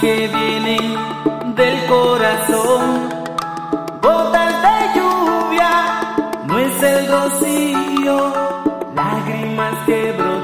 que viene del corazón. Gotas de lluvia, no es el rocío, lágrimas que brotan.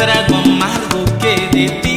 trago amargo que de ti.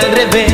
al revés.